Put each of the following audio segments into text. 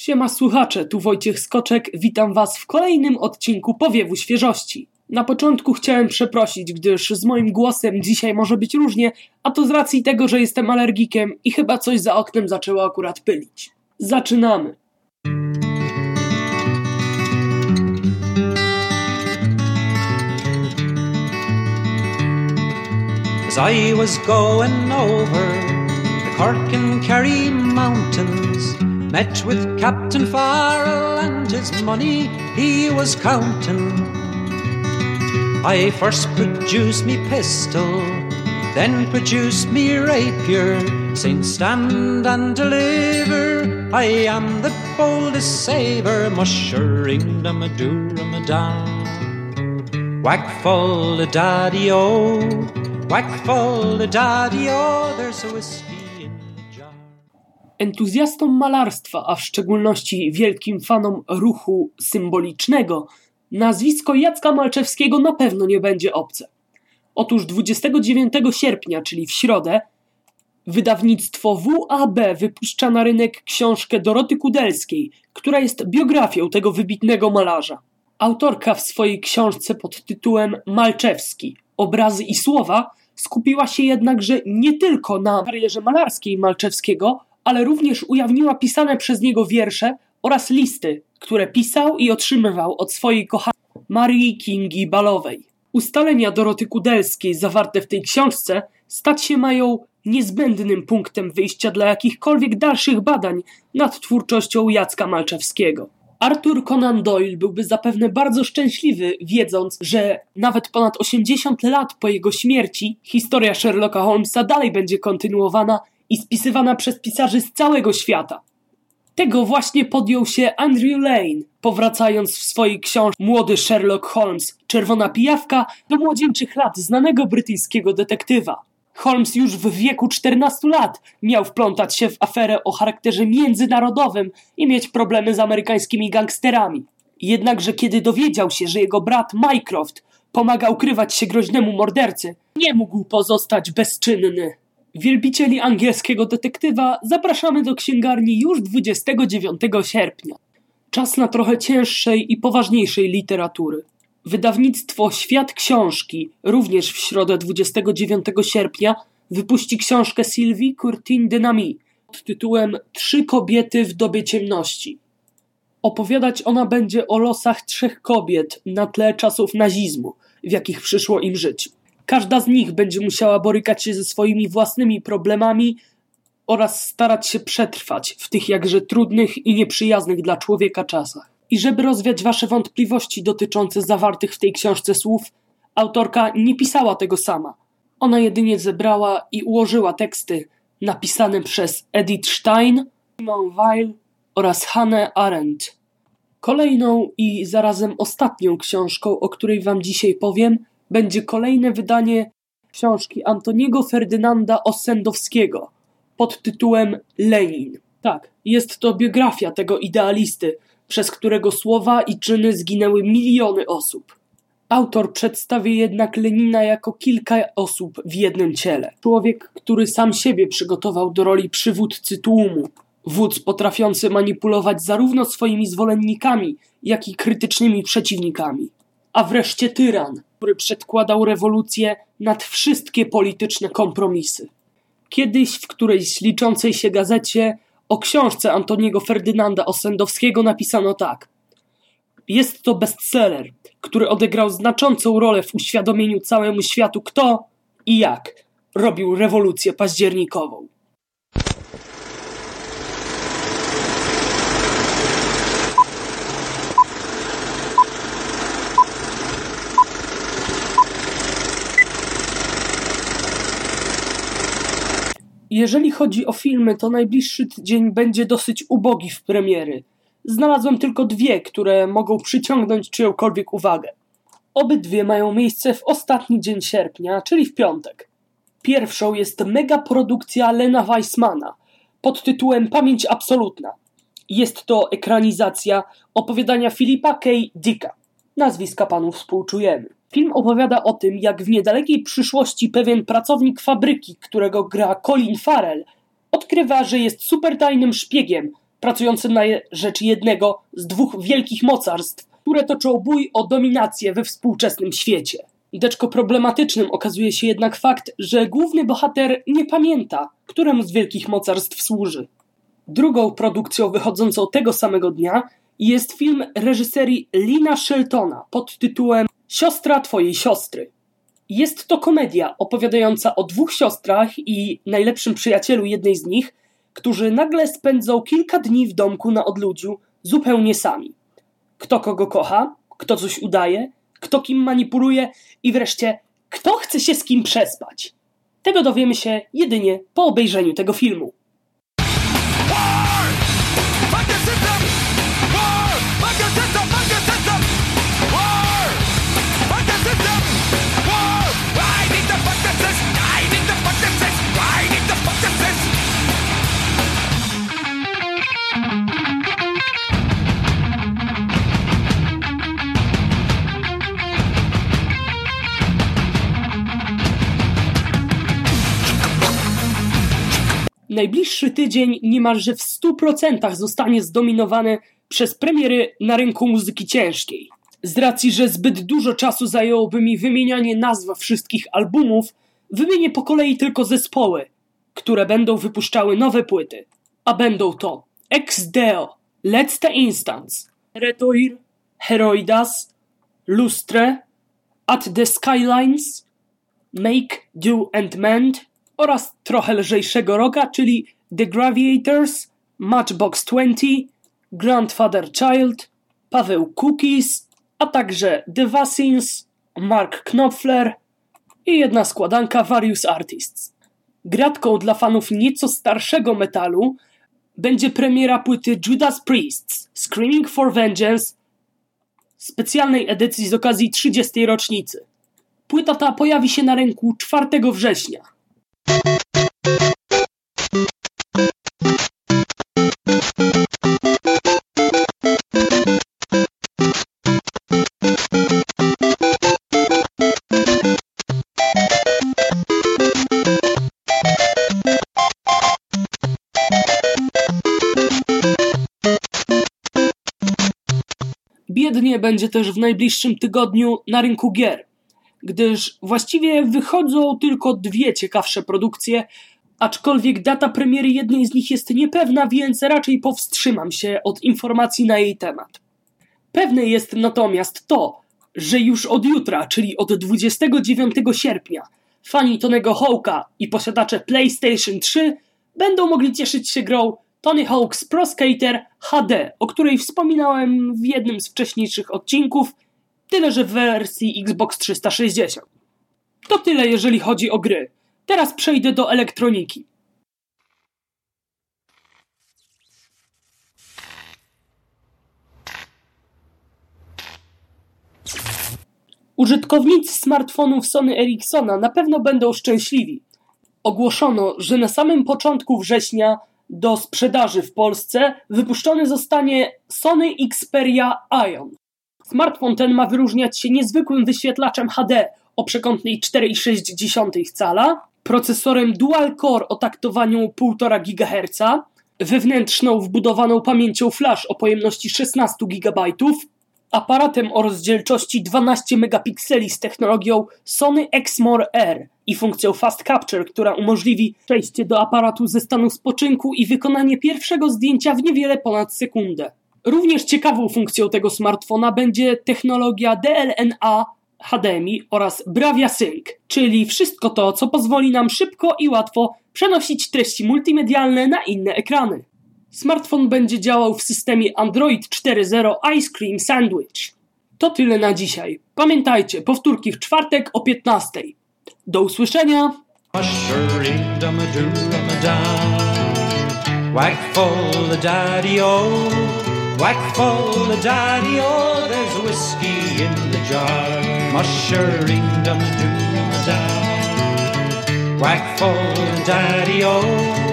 Siema słuchacze, tu Wojciech Skoczek, witam Was w kolejnym odcinku Powiewu Świeżości. Na początku chciałem przeprosić, gdyż z moim głosem dzisiaj może być różnie, a to z racji tego, że jestem alergikiem i chyba coś za oknem zaczęło akurat pylić. Zaczynamy. As I was going over the Cork and Kerry mountains, met with Captain Farrell and his money he was counting. I first produced me pistol, then produced me rapier, saying stand and deliver. I am the boldest saver, mushering the madura madame. Whack full the daddy o, whack full the daddy o, there's a whiskey. Entuzjastom malarstwa, a w szczególności wielkim fanom ruchu symbolicznego, nazwisko Jacka Malczewskiego na pewno nie będzie obce. Otóż 29 sierpnia, czyli w środę, wydawnictwo WAB wypuszcza na rynek książkę Doroty Kudelskiej, która jest biografią tego wybitnego malarza. Autorka w swojej książce pod tytułem Malczewski Obrazy i słowa skupiła się jednakże nie tylko na karierze malarskiej Malczewskiego, ale również ujawniła pisane przez niego wiersze oraz listy, które pisał i otrzymywał od swojej kochanej Marii Kingi Balowej. Ustalenia Doroty Kudelskiej zawarte w tej książce stać się mają niezbędnym punktem wyjścia dla jakichkolwiek dalszych badań nad twórczością Jacka Malczewskiego. Arthur Conan Doyle byłby zapewne bardzo szczęśliwy, wiedząc, że nawet ponad 80 lat po jego śmierci historia Sherlocka Holmesa dalej będzie kontynuowana i spisywana przez pisarzy z całego świata. Tego właśnie podjął się Andrew Lane, powracając w swojej książce Młody Sherlock Holmes, Czerwona Pijawka do młodzieńczych lat znanego brytyjskiego detektywa. Holmes już w wieku 14 lat miał wplątać się w aferę o charakterze międzynarodowym i mieć problemy z amerykańskimi gangsterami. Jednakże kiedy dowiedział się, że jego brat Mycroft pomaga ukrywać się groźnemu mordercy, nie mógł pozostać bezczynny. Wielbicieli angielskiego detektywa zapraszamy do księgarni już 29 sierpnia. Czas na trochę cięższej i poważniejszej literatury. Wydawnictwo Świat Książki również w środę 29 sierpnia wypuści książkę Sylwii Curtin Dynami pod tytułem Trzy kobiety w dobie ciemności. Opowiadać ona będzie o losach trzech kobiet na tle czasów nazizmu, w jakich przyszło im żyć. Każda z nich będzie musiała borykać się ze swoimi własnymi problemami oraz starać się przetrwać w tych jakże trudnych i nieprzyjaznych dla człowieka czasach. I żeby rozwiać Wasze wątpliwości dotyczące zawartych w tej książce słów, autorka nie pisała tego sama. Ona jedynie zebrała i ułożyła teksty napisane przez Edith Stein, Simone Weil oraz Hannah Arendt. Kolejną i zarazem ostatnią książką, o której Wam dzisiaj powiem, będzie kolejne wydanie książki Antoniego Ferdynanda Ossendowskiego pod tytułem Lenin. Tak, jest to biografia tego idealisty, przez którego słowa i czyny zginęły miliony osób. Autor przedstawia jednak Lenina jako kilka osób w jednym ciele. Człowiek, który sam siebie przygotował do roli przywódcy tłumu. Wódz potrafiący manipulować zarówno swoimi zwolennikami, jak i krytycznymi przeciwnikami. A wreszcie tyran, który przedkładał rewolucję nad wszystkie polityczne kompromisy. Kiedyś w którejś liczącej się gazecie o książce Antoniego Ferdynanda Osendowskiego napisano tak. Jest to bestseller, który odegrał znaczącą rolę w uświadomieniu całemu światu kto i jak robił rewolucję październikową. Jeżeli chodzi o filmy, to najbliższy tydzień będzie dosyć ubogi w premiery. Znalazłem tylko dwie, które mogą przyciągnąć czyjąkolwiek uwagę. Obydwie mają miejsce w ostatni dzień sierpnia, czyli w piątek. Pierwszą jest megaprodukcja Lena Weissmana pod tytułem Pamięć Absolutna. Jest to ekranizacja opowiadania Filipa K. Dicka. Nazwiska panu współczujemy. Film opowiada o tym, jak w niedalekiej przyszłości pewien pracownik fabryki, którego gra Colin Farrell, odkrywa, że jest supertajnym szpiegiem, pracujący na rzecz jednego z dwóch wielkich mocarstw, które toczą bój o dominację we współczesnym świecie. Deczko problematycznym okazuje się jednak fakt, że główny bohater nie pamięta, któremu z wielkich mocarstw służy. Drugą produkcją wychodzącą tego samego dnia jest film reżyserii Lina Sheltona pod tytułem Siostra twojej siostry. Jest to komedia opowiadająca o dwóch siostrach i najlepszym przyjacielu jednej z nich, którzy nagle spędzą kilka dni w domku na odludziu zupełnie sami. Kto kogo kocha, kto coś udaje, kto kim manipuluje i wreszcie kto chce się z kim przespać. Tego dowiemy się jedynie po obejrzeniu tego filmu. Najbliższy tydzień niemalże w 100% zostanie zdominowany przez premiery na rynku muzyki ciężkiej. Z racji, że zbyt dużo czasu zajęłoby mi wymienianie nazw wszystkich albumów, wymienię po kolei tylko zespoły, które będą wypuszczały nowe płyty. A będą to Ex Deo, Let's the Instance, Retoir, Heroidas, Lustre, At the Skylines, Make, Do and Mend oraz trochę lżejszego rocka, czyli The Graviators, Matchbox 20, Grandfather Child, Paweł Cookies, a także The Vassins, Mark Knopfler i jedna składanka Various Artists. Gratką dla fanów nieco starszego metalu będzie premiera płyty Judas Priests Screaming for Vengeance specjalnej edycji z okazji 30. rocznicy. Płyta ta pojawi się na rynku 4 września. Biednie będzie też w najbliższym tygodniu na rynku gier, gdyż właściwie wychodzą tylko dwie ciekawsze produkcje, aczkolwiek data premiery jednej z nich jest niepewna, więc raczej powstrzymam się od informacji na jej temat. Pewne jest natomiast to, że już od jutra, czyli od 29 sierpnia, fani Tonego Hawka i posiadacze PlayStation 3 będą mogli cieszyć się grą Tony Hawk's Pro Skater HD, o której wspominałem w jednym z wcześniejszych odcinków, tyle że w wersji Xbox 360. To tyle jeżeli chodzi o gry. Teraz przejdę do elektroniki. Użytkownicy smartfonów Sony Ericssona na pewno będą szczęśliwi. Ogłoszono, że na samym początku września do sprzedaży w Polsce wypuszczony zostanie Sony Xperia Ion. Smartfon ten ma wyróżniać się niezwykłym wyświetlaczem HD o przekątnej 4,6 cala, procesorem dual-core o taktowaniu 1,5 GHz, wewnętrzną wbudowaną pamięcią flash o pojemności 16 GB, aparatem o rozdzielczości 12 megapikseli z technologią Sony Exmor R i funkcją Fast Capture, która umożliwi przejście do aparatu ze stanu spoczynku i wykonanie pierwszego zdjęcia w niewiele ponad sekundę. Również ciekawą funkcją tego smartfona będzie technologia DLNA HDMI oraz Bravia Sync, czyli wszystko to, co pozwoli nam szybko i łatwo przenosić treści multimedialne na inne ekrany. Smartfon będzie działał w systemie Android 4.0 Ice Cream Sandwich. To tyle na dzisiaj. Pamiętajcie, powtórki w czwartek o 15. Do usłyszenia! Whack daddy-o, whack full the daddy-o, there's whiskey in the jar. Mushering dum dum da. Whack full the daddy-o.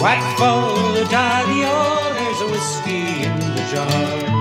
Whack full of daddy, oh, there's whiskey in the jar.